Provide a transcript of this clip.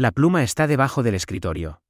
La pluma está debajo del escritorio.